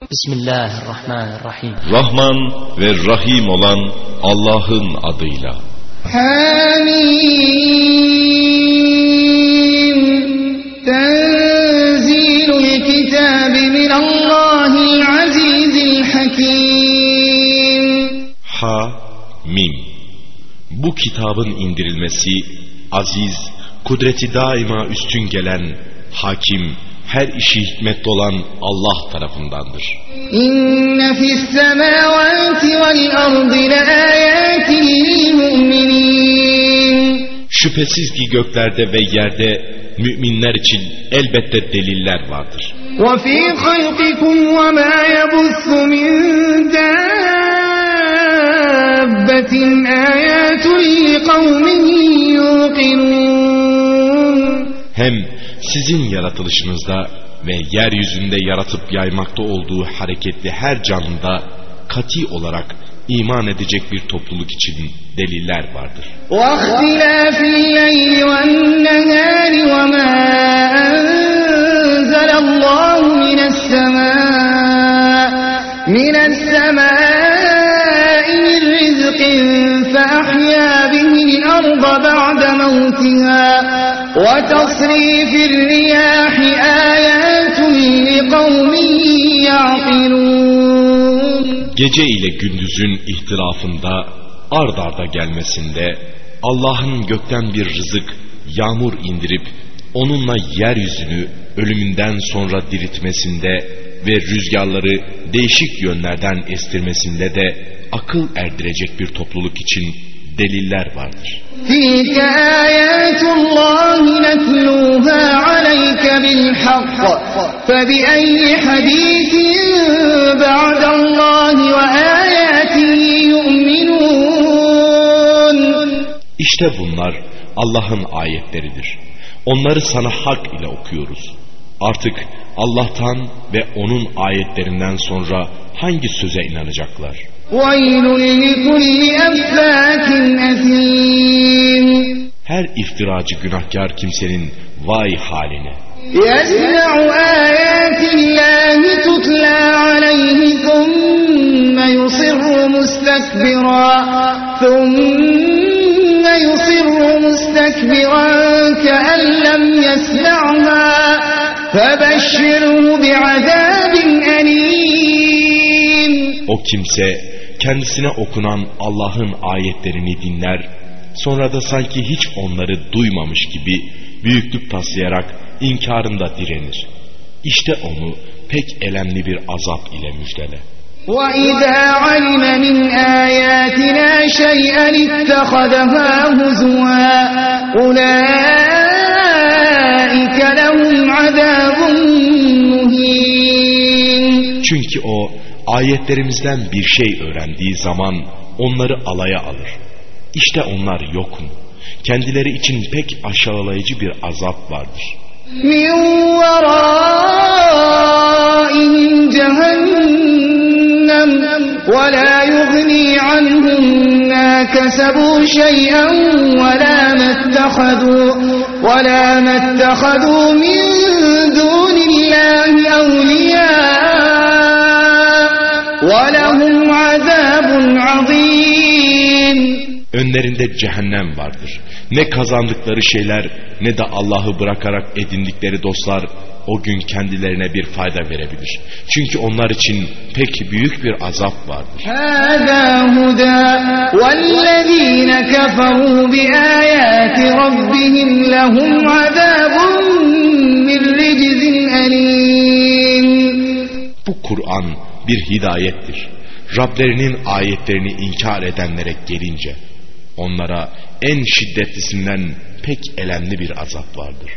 Bismillahirrahmanirrahim. Rahman ve Rahim olan Allah'ın adıyla. Hamim Tenzilul kitabi minallahil azizil hakim Ha Mim Bu kitabın indirilmesi aziz, kudreti daima üstün gelen, hakim, her işi hikmetli olan Allah tarafındandır. İnne fis semavati vel ardi laayatin lil. Şüphesiz ki göklerde ve yerde müminler için elbette deliller vardır. Ve fi halqikum ve ma yebussu min dabbetin ayatun li kavmin yuqinun. Hem sizin yaratılışınızda ve yeryüzünde yaratıp yaymakta olduğu hareketli her canlıda kati olarak iman edecek bir topluluk için deliller vardır. واختلاف الليل والنهار وما أنزل الله من السماء من السماء من رزق فأحيا به الأرض بعد موتها وتصريف الرياح آيات لقوم يعقلون Gece ile gündüzün ihtilafında ard arda gelmesinde Allah'ın gökten bir rızık, yağmur indirip onunla yeryüzünü ölümünden sonra diriltmesinde ve rüzgarları değişik yönlerden estirmesinde de akıl erdirecek bir topluluk için deliller vardır. İşte bunlar Allah'ın ayetleridir. Onları sana hak ile okuyoruz. Artık Allah'tan ve onun ayetlerinden sonra hangi söze inanacaklar? ويل لكل أفاك أثيم Her iftiracı günahkar kimsenin vay haline. يسمع آيات الله تتلى عليه ثم يصر مستكبرا ثم يصر مستكبرا كأن لم يسمعها فبشره بعذاب أليم O kimse kendisine okunan Allah'ın ayetlerini dinler, sonra da sanki hiç onları duymamış gibi büyüklük taslayarak inkarında direnir. İşte onu pek elemli bir azap ile müjdele. وإذا علم من آياتنا شيئا اتخذها هزوا أولئك لهم عذاب مهين Çünkü o ayetlerimizden bir şey öğrendiği zaman onları alaya alır. İşte onlar yokun. Kendileri için pek aşağılayıcı bir azap vardır. من ورائهم جهنم ولا يغني عنهم ما كسبوا شيئا ولا ما اتخذوا ولا ما اتخذوا من دون الله أولياء ولهم عذاب عظيم Önlerinde cehennem vardır. Ne kazandıkları şeyler ne de Allah'ı bırakarak edindikleri dostlar o gün kendilerine bir fayda verebilir. Çünkü onlar için pek büyük bir azap vardır. هذا هدى والذين كفروا بآيات ربهم لهم عذاب من رجز أليم Bu Kur'an bir hidayettir. Rablerinin ayetlerini inkar edenlere gelince onlara en şiddetlisinden pek elemli bir azap vardır.